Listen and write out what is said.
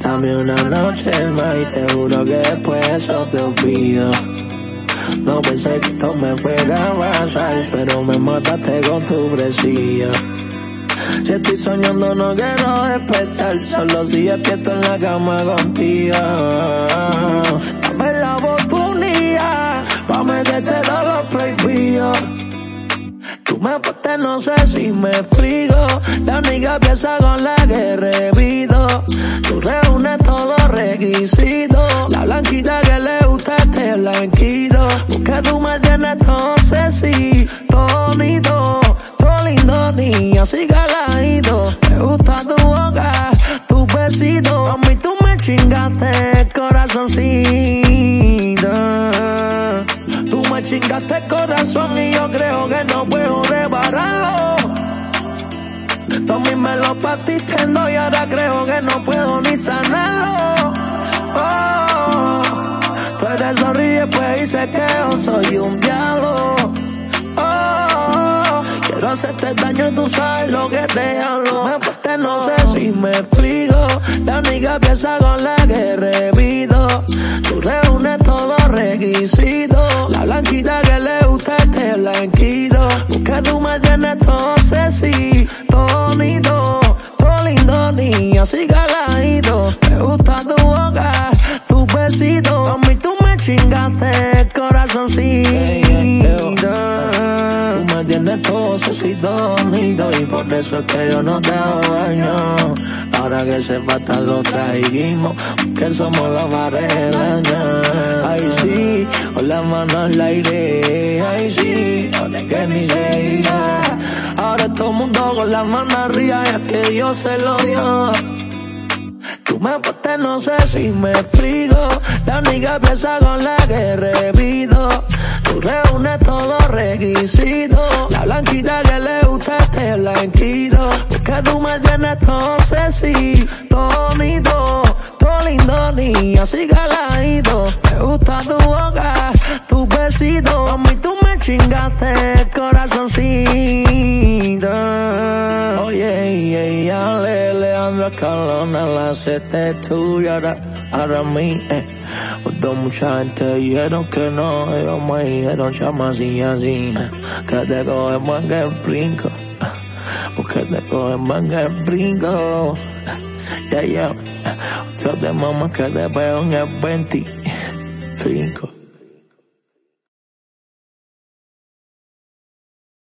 Dame una noche más y te juro que después eso te olvido. No pensé que esto me fuera a pasar, pero me mataste con tu fresilla. Si estoy soñando no quiero despertar, solo si despierto en la cama contigo. Dame la oportunidad pa' meterte todo lo prohibido. Tú me apostas, no sé si me explico. La amiga piensa con la que La blanquita que le gusta este blanquito. Porque tú me tienes todo sexy, todo bonito, todo lindo, niña, así caladito. Me gusta tu boca, tu besito. A mí tú me chingaste el corazoncito. Tú me chingaste el corazón y yo creo que no puedo repararlo. Tú a mí me lo partiste y ahora creo que no puedo ni sanarlo. Pues dices que yo soy un diablo. Oh, quiero hacerte daño y tú sabes lo que te hablo. Me apuesté, no sé si me explico. La amiga piensa con la que revido. Tú reúnes todos los requisitos. La blanquita que le gusta este blanquito. Porque tú me tienes todo sexy, todo bonito, todo lindo, niña, así. Todo sexy, todo bonito. Y por eso es que yo no te hago daño. Ahora que se falta lo trajimos, que somos del año. Ay sí, con la mano al aire, ay sí, ahora que ni se diga. Ahora todo el mundo con la mano arriba, y es que Dios se lo dio. Tú me apostas, no sé si me explico. La amiga piensa con la que revido. Porque tú me tienes todo sexy, todo bonito, todo lindo, niña, así caladito. Me gusta tu boca, tu besito. A mí tú me chingaste el corazoncito. Oye, ella le Alejandro Escalona, la sete tuya, ahora, ahora mí, eh. Cuando mucha gente dijeron que no, ellos me dijeron chama así, así, eh. Que te cogen manga el brinco. Porque te cogen manga el brinco, ya, ya. Yo te mamas que te pego en el 25.